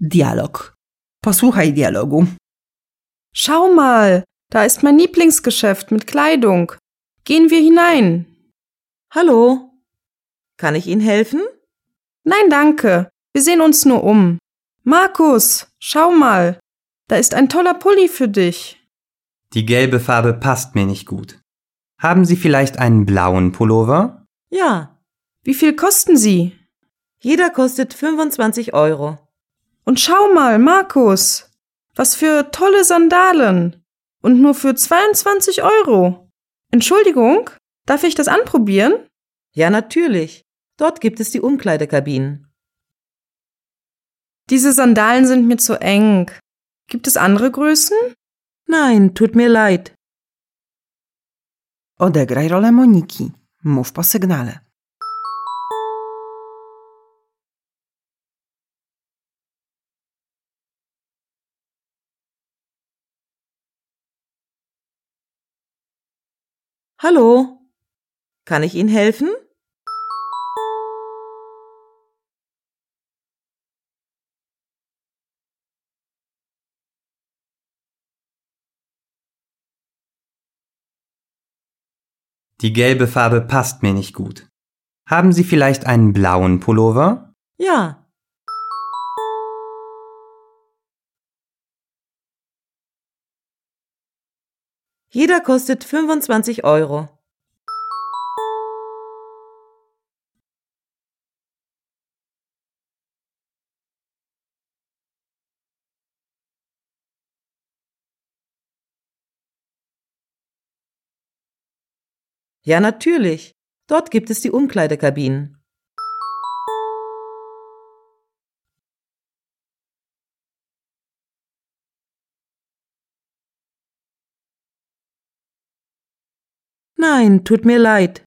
Dialog. Posłuchaj dialogu. Schau mal, da ist mein Lieblingsgeschäft mit Kleidung. Gehen wir hinein. Hallo? Kann ich Ihnen helfen? Nein, danke. Wir sehen uns nur um. Markus, schau mal. Da ist ein toller Pulli für dich. Die gelbe Farbe passt mir nicht gut. Haben Sie vielleicht einen blauen Pullover? Ja, Wie viel kosten sie? jeder kostet 25 Euro. Und schau mal, Markus. Was für tolle Sandalen. Und nur für 22 Euro. Entschuldigung, darf ich das anprobieren? Ja, natürlich. Dort gibt es die Umkleidekabinen. Diese Sandalen sind mir zu eng. Gibt es andere Größen? Nein, tut mir leid. Odegraj rolę Moniki. Mów po sygnale. Hallo? Kann ich Ihnen helfen? Die gelbe Farbe passt mir nicht gut. Haben Sie vielleicht einen blauen Pullover? Ja, jeder kostet 25 Euro. Ja, natürlich. Dort gibt es die Umkleidekabinen. Nein, tut mir leid.